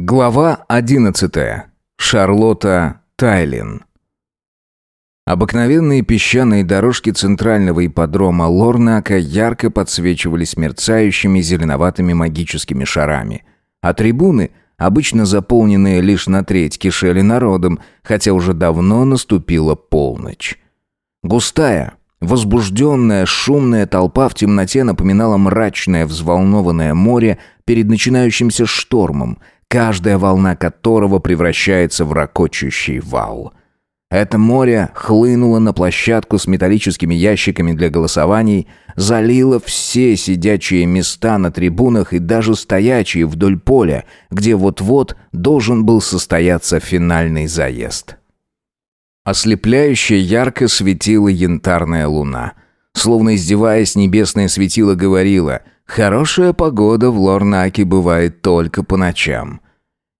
Глава 11. Шарлотта Тайлин. Обыкновенные песчаные дорожки центрального ипподрома Лорнака ярко подсвечивались мерцающими зеленоватыми магическими шарами, а трибуны, обычно заполненные лишь на треть, кишели народом, хотя уже давно наступила полночь. Густая, возбужденная, шумная толпа в темноте напоминала мрачное, взволнованное море перед начинающимся штормом – каждая волна которого превращается в ракочущий вал. Это море хлынуло на площадку с металлическими ящиками для голосований, залило все сидячие места на трибунах и даже стоячие вдоль поля, где вот-вот должен был состояться финальный заезд. Ослепляюще ярко светила янтарная луна. Словно издеваясь, небесное светило говорило «Хорошая погода в Лорнаке бывает только по ночам».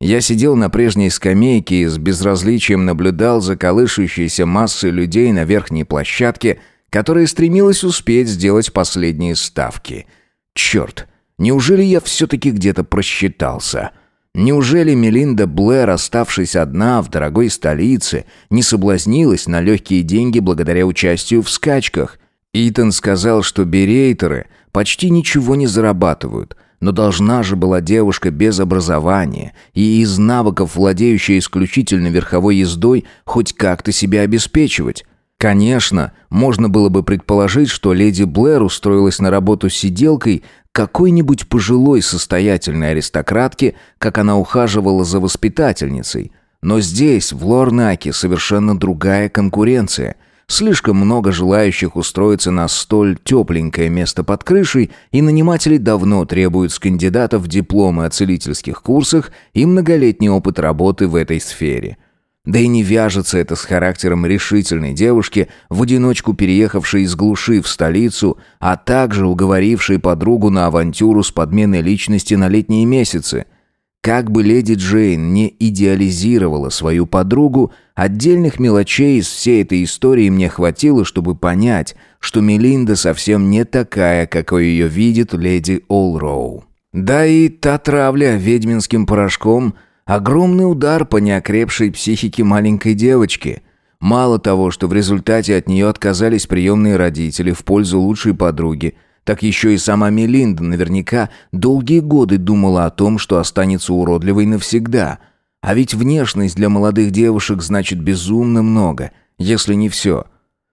Я сидел на прежней скамейке и с безразличием наблюдал за колышущейся массой людей на верхней площадке, которая стремилась успеть сделать последние ставки. Черт, неужели я все-таки где-то просчитался? Неужели Мелинда Блэр, оставшись одна в дорогой столице, не соблазнилась на легкие деньги благодаря участию в скачках? Итан сказал, что берейтеры почти ничего не зарабатывают – но должна же была девушка без образования и из навыков, владеющая исключительно верховой ездой, хоть как-то себя обеспечивать. Конечно, можно было бы предположить, что леди Блэр устроилась на работу сиделкой какой-нибудь пожилой состоятельной аристократки, как она ухаживала за воспитательницей. Но здесь, в Лорнаке, совершенно другая конкуренция – Слишком много желающих устроиться на столь тепленькое место под крышей, и наниматели давно требуют с кандидатов дипломы о целительских курсах и многолетний опыт работы в этой сфере. Да и не вяжется это с характером решительной девушки, в одиночку переехавшей из глуши в столицу, а также уговорившей подругу на авантюру с подменой личности на летние месяцы – как бы леди Джейн не идеализировала свою подругу, отдельных мелочей из всей этой истории мне хватило, чтобы понять, что Мелинда совсем не такая, какой ее видит леди Олроу. Да и та травля ведьминским порошком – огромный удар по неокрепшей психике маленькой девочки. Мало того, что в результате от нее отказались приемные родители в пользу лучшей подруги – так еще и сама Мелинда наверняка долгие годы думала о том, что останется уродливой навсегда. А ведь внешность для молодых девушек значит безумно много, если не все.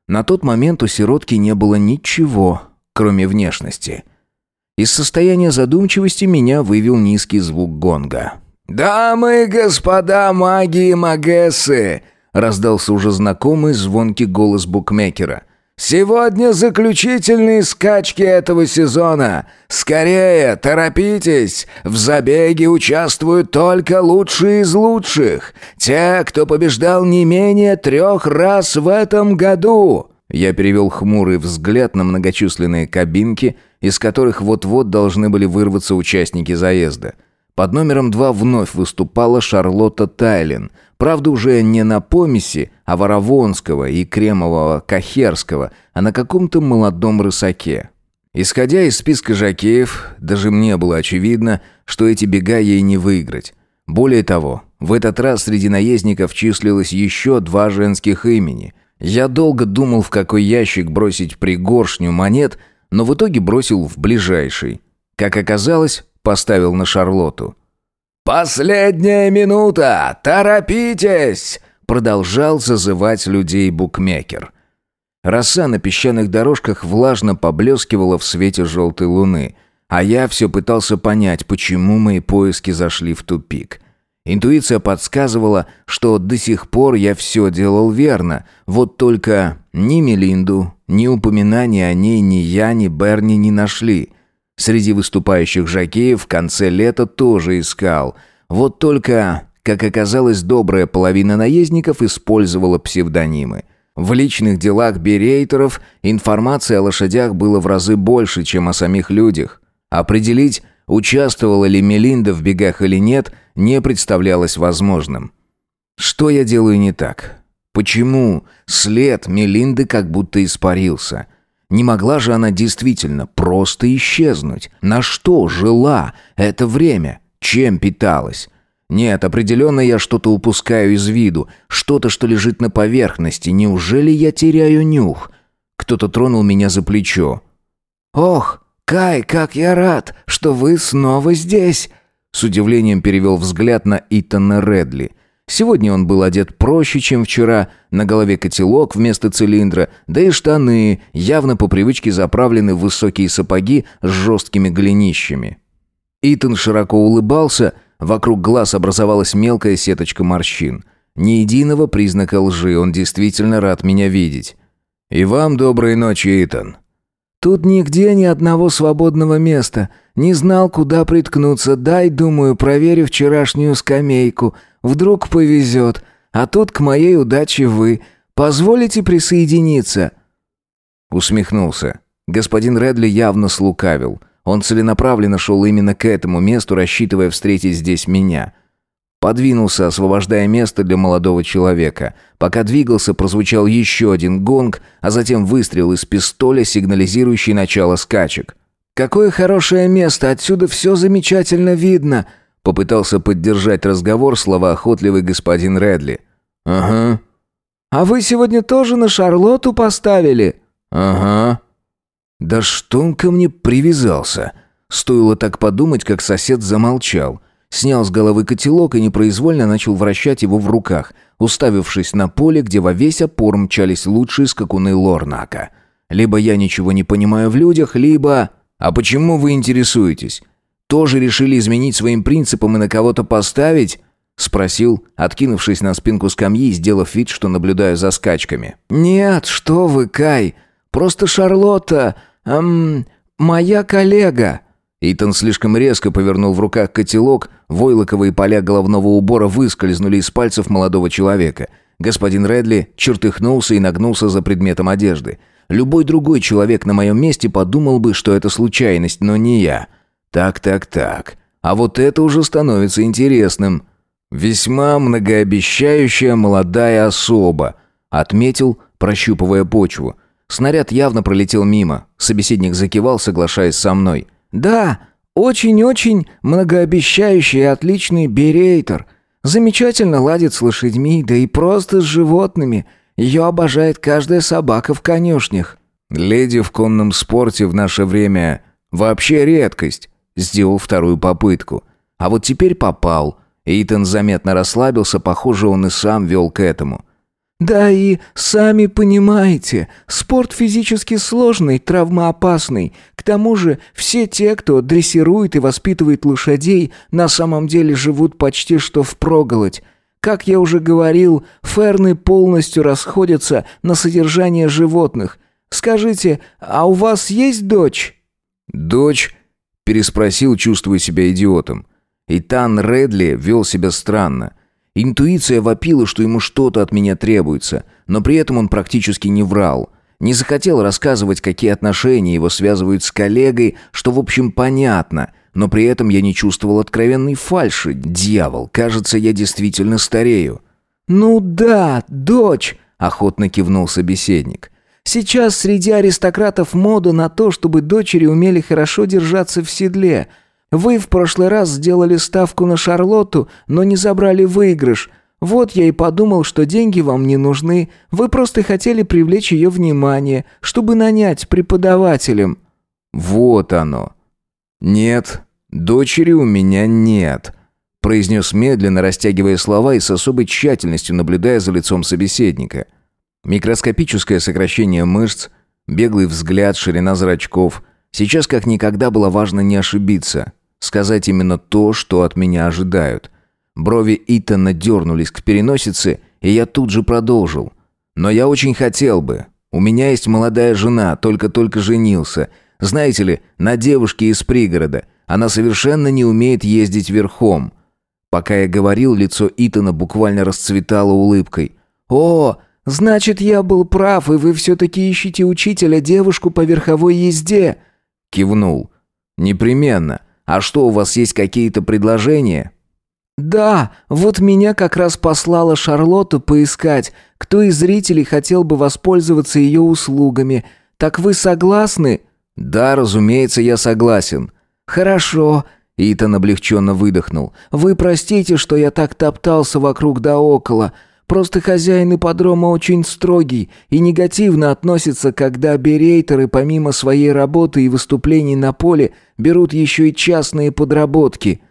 На тот момент у сиротки не было ничего, кроме внешности. Из состояния задумчивости меня вывел низкий звук гонга. «Дамы и господа маги и магессы!» раздался уже знакомый звонкий голос букмекера – Сегодня заключительные скачки этого сезона. Скорее, торопитесь. В забеге участвуют только лучшие из лучших. Те, кто побеждал не менее трех раз в этом году. Я перевел хмурый взгляд на многочисленные кабинки, из которых вот-вот должны были вырваться участники заезда. Под номером два вновь выступала Шарлотта Тайлин – Правда, уже не на помеси, а Воровонского и Кремового Кахерского, а на каком-то молодом рысаке. Исходя из списка жакеев, даже мне было очевидно, что эти бега ей не выиграть. Более того, в этот раз среди наездников числилось еще два женских имени. Я долго думал, в какой ящик бросить пригоршню монет, но в итоге бросил в ближайший. Как оказалось, поставил на Шарлоту. «Последняя минута! Торопитесь!» Продолжал зазывать людей букмекер. Роса на песчаных дорожках влажно поблескивала в свете желтой луны, а я все пытался понять, почему мои поиски зашли в тупик. Интуиция подсказывала, что до сих пор я все делал верно, вот только ни Мелинду, ни упоминания о ней ни я, ни Берни не нашли. Среди выступающих жакеев в конце лета тоже искал. Вот только, как оказалось, добрая половина наездников использовала псевдонимы. В личных делах берейтеров информации о лошадях было в разы больше, чем о самих людях. Определить, участвовала ли Мелинда в бегах или нет, не представлялось возможным. Что я делаю не так? Почему след Мелинды как будто испарился? Не могла же она действительно просто исчезнуть. На что жила это время? Чем питалась? Нет, определенно я что-то упускаю из виду, что-то, что лежит на поверхности. Неужели я теряю нюх? Кто-то тронул меня за плечо. «Ох, Кай, как я рад, что вы снова здесь!» С удивлением перевел взгляд на Итана Редли. Сегодня он был одет проще, чем вчера, на голове котелок вместо цилиндра, да и штаны, явно по привычке заправлены в высокие сапоги с жесткими голенищами. Итан широко улыбался, вокруг глаз образовалась мелкая сеточка морщин. Ни единого признака лжи, он действительно рад меня видеть. «И вам доброй ночи, Итан». «Тут нигде ни одного свободного места. Не знал, куда приткнуться. Дай, думаю, проверю вчерашнюю скамейку. Вдруг повезет. А тут к моей удаче вы. Позволите присоединиться?» Усмехнулся. Господин Редли явно слукавил. Он целенаправленно шел именно к этому месту, рассчитывая встретить здесь меня. Подвинулся, освобождая место для молодого человека. Пока двигался, прозвучал еще один гонг, а затем выстрел из пистоля, сигнализирующий начало скачек. «Какое хорошее место! Отсюда все замечательно видно!» Попытался поддержать разговор словоохотливый господин Редли. «Ага». «А вы сегодня тоже на Шарлотту поставили?» «Ага». «Да что он ко мне привязался?» Стоило так подумать, как сосед замолчал. Снял с головы котелок и непроизвольно начал вращать его в руках, уставившись на поле, где во весь опор мчались лучшие скакуны Лорнака. Либо я ничего не понимаю в людях, либо... «А почему вы интересуетесь? Тоже решили изменить своим принципам и на кого-то поставить?» Спросил, откинувшись на спинку скамьи и сделав вид, что наблюдаю за скачками. «Нет, что вы, Кай. Просто Шарлотта... Эм, моя коллега». Итан слишком резко повернул в руках котелок, войлоковые поля головного убора выскользнули из пальцев молодого человека. Господин Редли чертыхнулся и нагнулся за предметом одежды. Любой другой человек на моем месте подумал бы, что это случайность, но не я. Так, так, так. А вот это уже становится интересным. Весьма многообещающая молодая особа, отметил, прощупывая почву. Снаряд явно пролетел мимо. Собеседник закивал, соглашаясь со мной. Да, очень-очень многообещающий и отличный берейтер. Замечательно ладит с лошадьми, да и просто с животными. Ее обожает каждая собака в конюшнях. Леди в конном спорте в наше время вообще редкость. Сделал вторую попытку. А вот теперь попал. Эйтон заметно расслабился, похоже, он и сам вел к этому. «Да и, сами понимаете, спорт физически сложный, травмоопасный. К тому же, все те, кто дрессирует и воспитывает лошадей, на самом деле живут почти что впроголодь. Как я уже говорил, ферны полностью расходятся на содержание животных. Скажите, а у вас есть дочь?» «Дочь?» Переспросил, чувствуя себя идиотом. Итан Редли вел себя странно. Интуиция вопила, что ему что-то от меня требуется, но при этом он практически не врал. Не захотел рассказывать, какие отношения его связывают с коллегой, что, в общем, понятно, но при этом я не чувствовал откровенной фальши. Дьявол, кажется, я действительно старею. «Ну да, дочь!» – охотно кивнул собеседник. Сейчас среди аристократов мода на то, чтобы дочери умели хорошо держаться в седле. Вы в прошлый раз сделали ставку на Шарлотту, но не забрали выигрыш. Вот я и подумал, что деньги вам не нужны. Вы просто хотели привлечь ее внимание, чтобы нанять преподавателем». «Вот оно». «Нет, дочери у меня нет», произнес медленно, растягивая слова и с особой тщательностью наблюдая за лицом собеседника. Микроскопическое сокращение мышц, беглый взгляд, ширина зрачков. Сейчас как никогда было важно не ошибиться, сказать именно то, что от меня ожидают. Брови Итана дернулись к переносице, и я тут же продолжил. «Но я очень хотел бы. У меня есть молодая жена, только-только женился. Знаете ли, на девушке из пригорода. Она совершенно не умеет ездить верхом». Пока я говорил, лицо Итана буквально расцветало улыбкой. «О, «Значит, я был прав, и вы все-таки ищете учителя девушку по верховой езде?» Кивнул. «Непременно. А что, у вас есть какие-то предложения?» «Да, вот меня как раз послала Шарлотта поискать, кто из зрителей хотел бы воспользоваться ее услугами. Так вы согласны?» «Да, разумеется, я согласен». «Хорошо. Итан облегченно выдохнул. «Вы простите, что я так топтался вокруг да около. Просто хозяин ипподрома очень строгий и негативно относится, когда берейтеры помимо своей работы и выступлений на поле берут еще и частные подработки».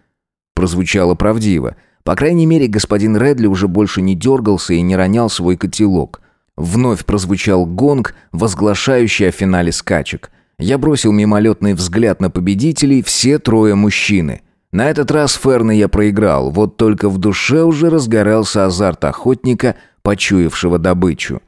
Прозвучало правдиво. По крайней мере, господин Редли уже больше не дергался и не ронял свой котелок. Вновь прозвучал гонг, возглашающий о финале скачек. Я бросил мимолетный взгляд на победителей, все трое мужчины. На этот раз Ферна я проиграл, вот только в душе уже разгорался азарт охотника, почуявшего добычу.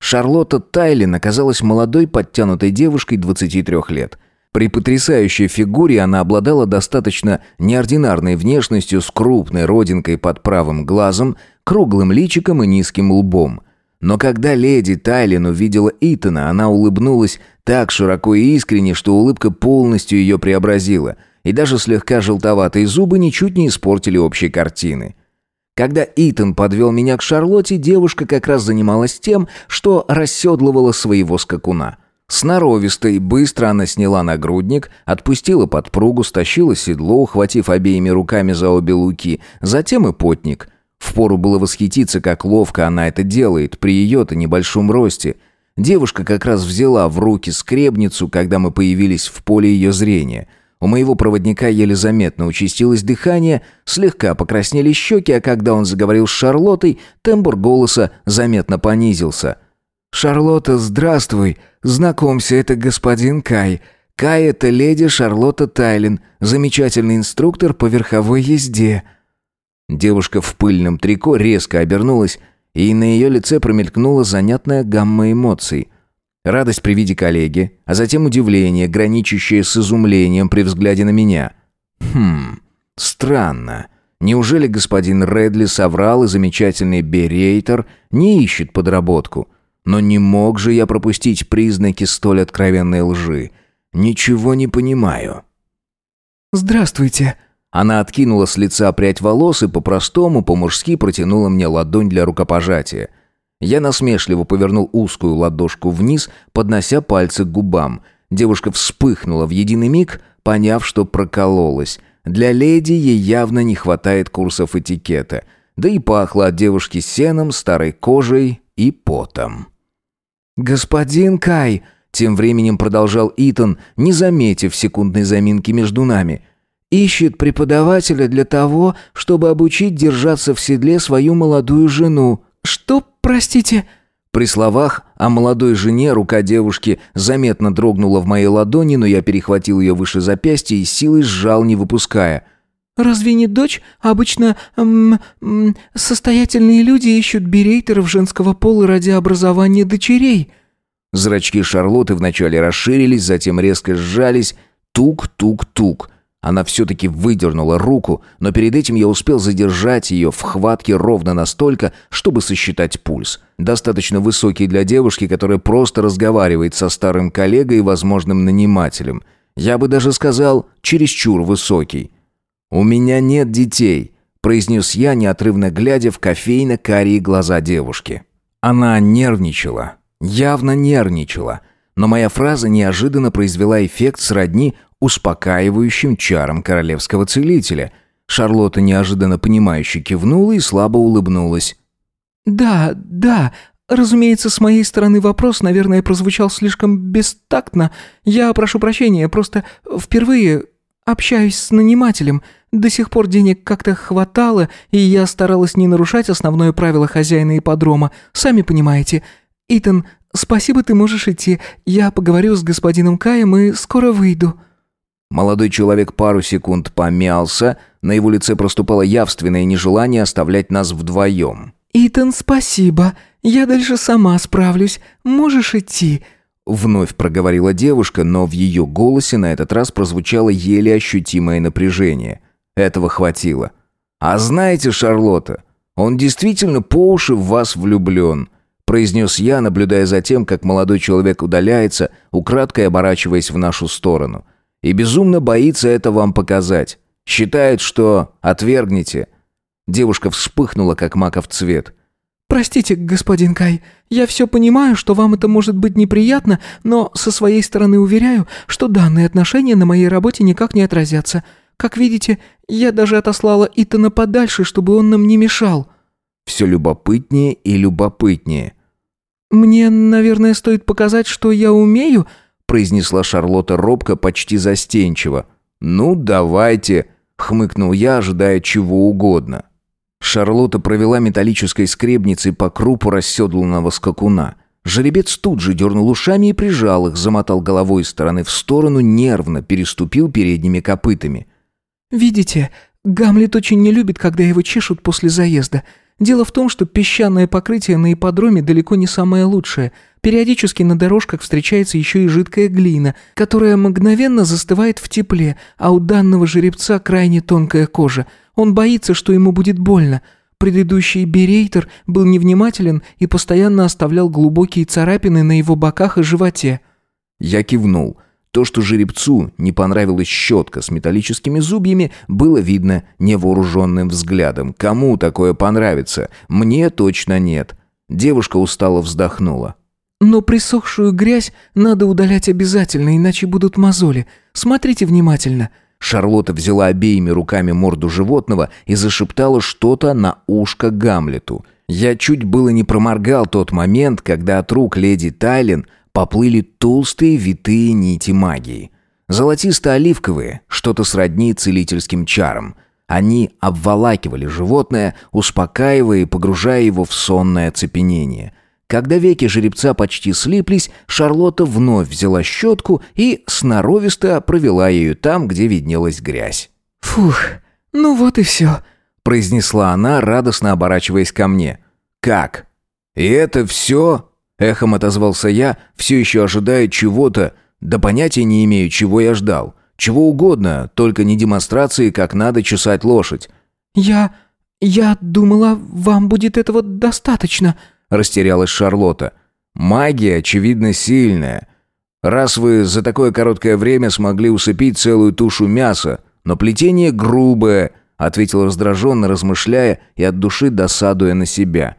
Шарлотта Тайлин оказалась молодой подтянутой девушкой 23 лет. При потрясающей фигуре она обладала достаточно неординарной внешностью с крупной родинкой под правым глазом, круглым личиком и низким лбом. Но когда леди Тайлин увидела Итана, она улыбнулась так широко и искренне, что улыбка полностью ее преобразила – и даже слегка желтоватые зубы ничуть не испортили общей картины. Когда Итан подвел меня к Шарлотте, девушка как раз занималась тем, что расседлывала своего скакуна. Сноровисто и быстро она сняла нагрудник, отпустила подпругу, стащила седло, ухватив обеими руками за обе луки, затем и потник. Впору было восхититься, как ловко она это делает, при ее-то небольшом росте. Девушка как раз взяла в руки скребницу, когда мы появились в поле ее зрения – у моего проводника еле заметно участилось дыхание, слегка покраснели щеки, а когда он заговорил с Шарлоттой, тембр голоса заметно понизился. «Шарлотта, здравствуй. Знакомься, это господин Кай. Кай — это леди Шарлотта Тайлин, замечательный инструктор по верховой езде». Девушка в пыльном трико резко обернулась, и на ее лице промелькнула занятная гамма эмоций. Радость при виде коллеги, а затем удивление, граничащее с изумлением при взгляде на меня. Хм, странно. Неужели господин Редли соврал и замечательный Берейтер не ищет подработку? Но не мог же я пропустить признаки столь откровенной лжи. Ничего не понимаю. «Здравствуйте», она откинула с лица прядь волос и по-простому, по-мужски протянула мне ладонь для рукопожатия. Я насмешливо повернул узкую ладошку вниз, поднося пальцы к губам. Девушка вспыхнула в единый миг, поняв, что прокололась. Для леди ей явно не хватает курсов этикета. Да и пахло от девушки сеном, старой кожей и потом. «Господин Кай!» — тем временем продолжал Итан, не заметив секундной заминки между нами. «Ищет преподавателя для того, чтобы обучить держаться в седле свою молодую жену». «Что, простите?» При словах о молодой жене рука девушки заметно дрогнула в моей ладони, но я перехватил ее выше запястья и силой сжал, не выпуская. «Разве не дочь? Обычно эм, эм, состоятельные люди ищут берейтеров женского пола ради образования дочерей». Зрачки Шарлотты вначале расширились, затем резко сжались. Тук-тук-тук. Она все-таки выдернула руку, но перед этим я успел задержать ее в хватке ровно настолько, чтобы сосчитать пульс. Достаточно высокий для девушки, которая просто разговаривает со старым коллегой и возможным нанимателем. Я бы даже сказал, чересчур высокий. «У меня нет детей», – произнес я, неотрывно глядя в кофейно-карие глаза девушки. Она нервничала. Явно нервничала. Но моя фраза неожиданно произвела эффект сродни успокаивающим чаром королевского целителя. Шарлотта неожиданно понимающе кивнула и слабо улыбнулась. «Да, да, разумеется, с моей стороны вопрос, наверное, прозвучал слишком бестактно. Я прошу прощения, просто впервые общаюсь с нанимателем. До сих пор денег как-то хватало, и я старалась не нарушать основное правило хозяина ипподрома, сами понимаете. Итан, спасибо, ты можешь идти. Я поговорю с господином Каем и скоро выйду». Молодой человек пару секунд помялся, на его лице проступало явственное нежелание оставлять нас вдвоем. «Итан, спасибо. Я дальше сама справлюсь. Можешь идти». Вновь проговорила девушка, но в ее голосе на этот раз прозвучало еле ощутимое напряжение. Этого хватило. «А знаете, Шарлотта, он действительно по уши в вас влюблен», произнес я, наблюдая за тем, как молодой человек удаляется, украдкой оборачиваясь в нашу сторону и безумно боится это вам показать. Считает, что отвергнете». Девушка вспыхнула, как маков цвет. «Простите, господин Кай, я все понимаю, что вам это может быть неприятно, но со своей стороны уверяю, что данные отношения на моей работе никак не отразятся. Как видите, я даже отослала Итана подальше, чтобы он нам не мешал». Все любопытнее и любопытнее. «Мне, наверное, стоит показать, что я умею?» Произнесла Шарлотта робко, почти застенчиво. «Ну, давайте», — хмыкнул я, ожидая чего угодно. Шарлотта провела металлической скребницей по крупу расседланного скакуна. Жеребец тут же дернул ушами и прижал их, замотал головой из стороны в сторону, нервно переступил передними копытами. «Видите, Гамлет очень не любит, когда его чешут после заезда. Дело в том, что песчаное покрытие на ипподроме далеко не самое лучшее. Периодически на дорожках встречается еще и жидкая глина, которая мгновенно застывает в тепле, а у данного жеребца крайне тонкая кожа. Он боится, что ему будет больно. Предыдущий берейтер был невнимателен и постоянно оставлял глубокие царапины на его боках и животе. Я кивнул. То, что жеребцу не понравилась щетка с металлическими зубьями, было видно невооруженным взглядом. Кому такое понравится? Мне точно нет. Девушка устало вздохнула. «Но присохшую грязь надо удалять обязательно, иначе будут мозоли. Смотрите внимательно». Шарлотта взяла обеими руками морду животного и зашептала что-то на ушко Гамлету. Я чуть было не проморгал тот момент, когда от рук леди Тайлин поплыли толстые витые нити магии. Золотисто-оливковые, что-то сродни целительским чарам. Они обволакивали животное, успокаивая и погружая его в сонное оцепенение. Когда веки жеребца почти слиплись, Шарлотта вновь взяла щетку и сноровисто провела ею там, где виднелась грязь. «Фух, ну вот и все», — произнесла она, радостно оборачиваясь ко мне. «Как? И это все?» Эхом отозвался я, все еще ожидая чего-то, да понятия не имею, чего я ждал. Чего угодно, только не демонстрации, как надо чесать лошадь. «Я... я думала, вам будет этого достаточно», — растерялась Шарлотта. «Магия, очевидно, сильная. Раз вы за такое короткое время смогли усыпить целую тушу мяса, но плетение грубое», — ответил раздраженно, размышляя и от души досадуя на себя.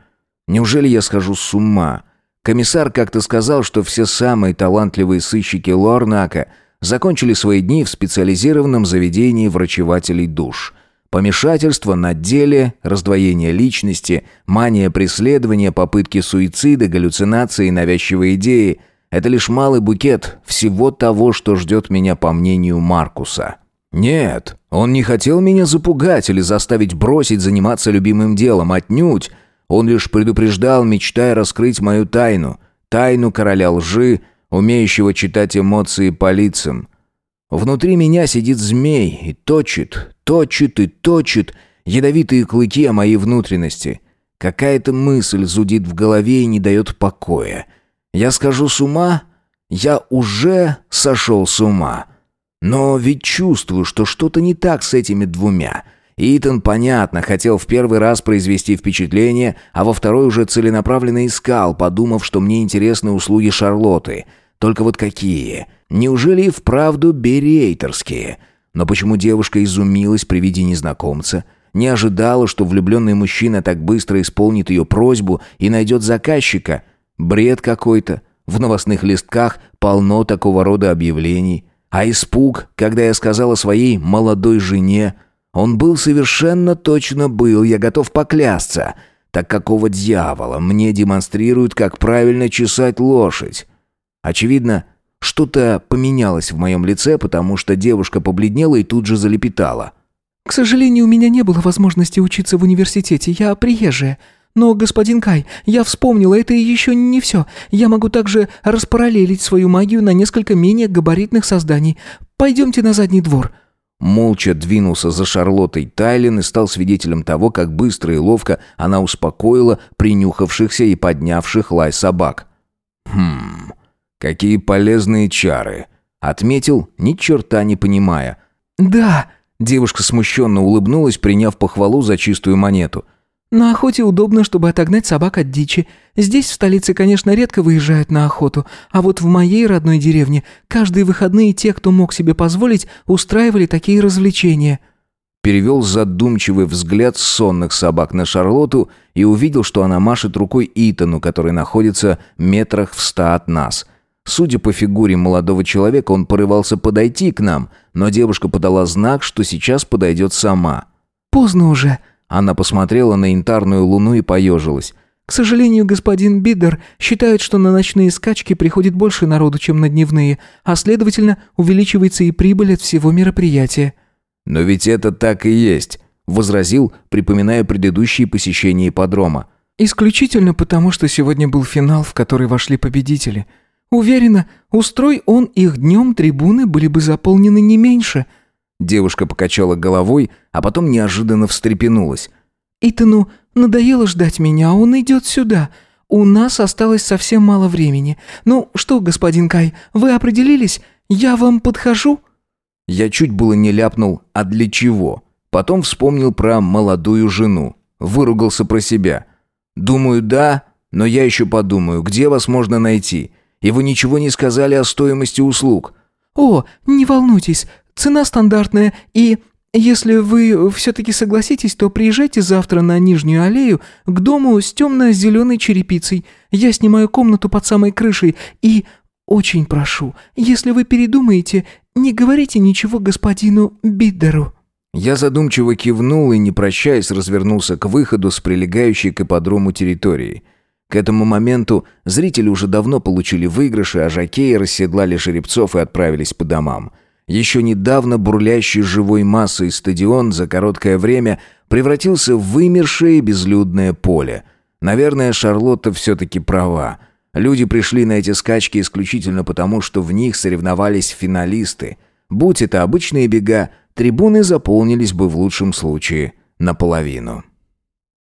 «Неужели я схожу с ума?» Комиссар как-то сказал, что все самые талантливые сыщики Лорнака закончили свои дни в специализированном заведении врачевателей душ. Помешательство на деле, раздвоение личности, мания преследования, попытки суицида, галлюцинации навязчивые идеи – это лишь малый букет всего того, что ждет меня по мнению Маркуса. Нет, он не хотел меня запугать или заставить бросить заниматься любимым делом, отнюдь – он лишь предупреждал, мечтая раскрыть мою тайну. Тайну короля лжи, умеющего читать эмоции по лицам. Внутри меня сидит змей и точит, точит и точит ядовитые клыки о моей внутренности. Какая-то мысль зудит в голове и не дает покоя. Я скажу с ума? Я уже сошел с ума. Но ведь чувствую, что что-то не так с этими двумя — Итан, понятно, хотел в первый раз произвести впечатление, а во второй уже целенаправленно искал, подумав, что мне интересны услуги Шарлотты. Только вот какие? Неужели и вправду берейтерские? Но почему девушка изумилась при виде незнакомца? Не ожидала, что влюбленный мужчина так быстро исполнит ее просьбу и найдет заказчика? Бред какой-то. В новостных листках полно такого рода объявлений. А испуг, когда я сказала своей молодой жене – он был совершенно точно был, я готов поклясться. Так какого дьявола мне демонстрируют, как правильно чесать лошадь? Очевидно, что-то поменялось в моем лице, потому что девушка побледнела и тут же залепетала. «К сожалению, у меня не было возможности учиться в университете, я приезжая. Но, господин Кай, я вспомнила, это еще не все. Я могу также распараллелить свою магию на несколько менее габаритных созданий. Пойдемте на задний двор». Молча двинулся за Шарлоттой Тайлин и стал свидетелем того, как быстро и ловко она успокоила принюхавшихся и поднявших лай собак. «Хм, какие полезные чары!» Отметил, ни черта не понимая. «Да!» Девушка смущенно улыбнулась, приняв похвалу за чистую монету. На охоте удобно, чтобы отогнать собак от дичи. Здесь, в столице, конечно, редко выезжают на охоту, а вот в моей родной деревне каждые выходные те, кто мог себе позволить, устраивали такие развлечения». Перевел задумчивый взгляд сонных собак на Шарлоту и увидел, что она машет рукой Итану, который находится метрах в ста от нас. Судя по фигуре молодого человека, он порывался подойти к нам, но девушка подала знак, что сейчас подойдет сама. «Поздно уже». Она посмотрела на янтарную луну и поежилась. «К сожалению, господин Биддер считает, что на ночные скачки приходит больше народу, чем на дневные, а следовательно, увеличивается и прибыль от всего мероприятия». «Но ведь это так и есть», — возразил, припоминая предыдущие посещения ипподрома. «Исключительно потому, что сегодня был финал, в который вошли победители. Уверена, устрой он их днем, трибуны были бы заполнены не меньше». Девушка покачала головой, а потом неожиданно встрепенулась. «Итану надоело ждать меня, он идет сюда. У нас осталось совсем мало времени. Ну что, господин Кай, вы определились? Я вам подхожу?» Я чуть было не ляпнул «а для чего?». Потом вспомнил про молодую жену. Выругался про себя. «Думаю, да, но я еще подумаю, где вас можно найти? И вы ничего не сказали о стоимости услуг». «О, не волнуйтесь, цена стандартная, и если вы все-таки согласитесь, то приезжайте завтра на Нижнюю аллею к дому с темно-зеленой черепицей. Я снимаю комнату под самой крышей и очень прошу, если вы передумаете, не говорите ничего господину Биддеру». Я задумчиво кивнул и, не прощаясь, развернулся к выходу с прилегающей к ипподрому территории. К этому моменту зрители уже давно получили выигрыши, а жокеи расседлали жеребцов и отправились по домам. Еще недавно бурлящий живой массой стадион за короткое время превратился в вымершее безлюдное поле. Наверное, Шарлотта все-таки права. Люди пришли на эти скачки исключительно потому, что в них соревновались финалисты. Будь это обычные бега, трибуны заполнились бы в лучшем случае наполовину.